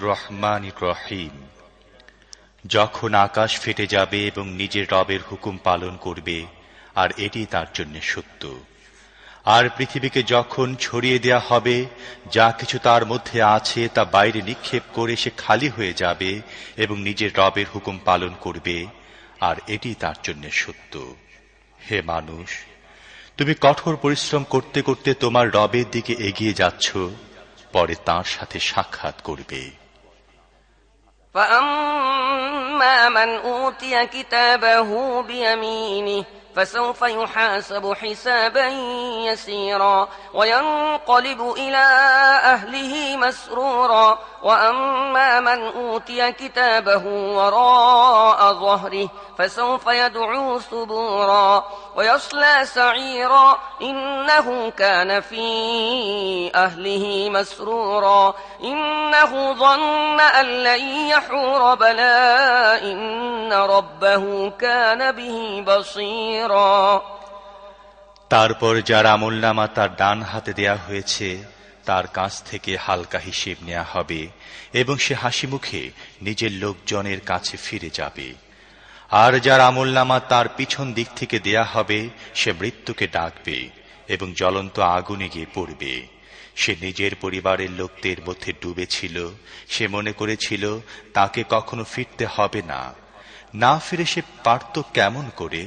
রহমান রহিম। যখন আকাশ ফেটে যাবে এবং নিজের রবের হুকুম পালন করবে, আর এটি তার জন্য সত্য। আর পৃথিবীকে যখন ছড়িয়ে দেয়া হবে, যা কিছু তার মধ্যে আছে তা বাইরে নিক্ষেপ করে সে খালি হয়ে যাবে এবং নিজের রবের হুকুম পালন করবে, আর এটি তার জন্য সত্য। হে মানুষ, তুমি কঠোর পরিশ্রম করতে করতে তোমার রবের দিকে এগিয়ে যাচ্ছ। পরে তার সাথে সাক্ষাৎ করবে فأما من أوتي كتابه بيمينه فسوف يحاسب حسابا يسيرا وينقلب إلى أهله مسرورا وأما من أوتي كتابه وراء ظهره فسوف يدعو ثبورا ويصلى سعيرا إنه كان في أهله مسرورا إنه ظن أن لن يحور بلى إن ربه كان به بصيرا তারপর যার আমলনামা তার ডান হাতে দেয়া হয়েছে, তার কাছ থেকে হালকা হিসেব নেওয়া হবে এবং সে হাসি মুখে নিজের লোকজনের কাছে ফিরে যাবে। আর যার আমলনামা তার পিছন দিক থেকে দেয়া হবে, সে মৃত্যুকে ডাকবে এবং জ্বলন্ত আগুনে গিয়ে পড়বে। সে নিজের পরিবারের লোকদের মধ্যে ডুবেছিল, সে মনে করেছিল, তাকে কখনো ফিরতে হবে না। না ফিরে সে পারত কেমন করে?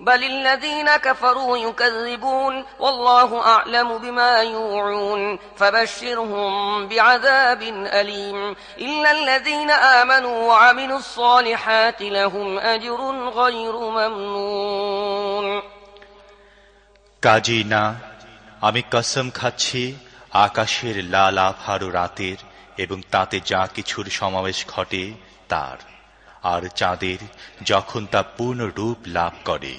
بل الذين كفروا يكذبون والله أعلم بما يوعون فبشرهم بعذاب أليم إلا الذين آمنوا وعملوا الصالحات لهم أجر غير ممنون কাজী না আমি কসম খাচ্ছি আকাশের লাল আভারো রাতের এবং তাতে যা কিছুর সমাবেশ ঘটে তার আর চাঁদের যখন তা পূর্ণ রূপ লাভ করে।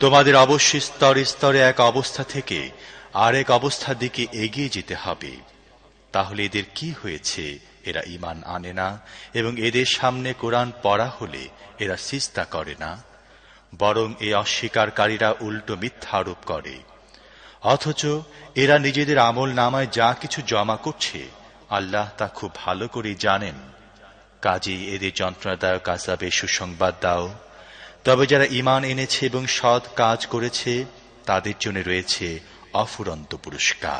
তোমাদের অবশ্যই স্তরে স্তরে এক অবস্থা থেকে আরেক অবস্থার দিকে এগিয়ে যেতে হবে। তাহলে এদের কি হয়েছে এরা ইমান আনে না এবং এদের সামনে কোরআন পড়া হলে এরা সিস্তা করে না। বরং এই অস্বীকারীরা উল্টো মিথ্যা আরোপ করে। অথচ এরা নিজেদের আমল নামায় যা কিছু জমা করছে, আল্লাহ তা খুব ভালো করেই জানেন। কাজী এদের যন্ত্রণাদায়ক আসাবে সুসংবাদ দাও। তবে যারা ইমান এনেছে এবং সৎ কাজ করেছে, তাদের জন্য রয়েছে অফুরন্ত পুরস্কার।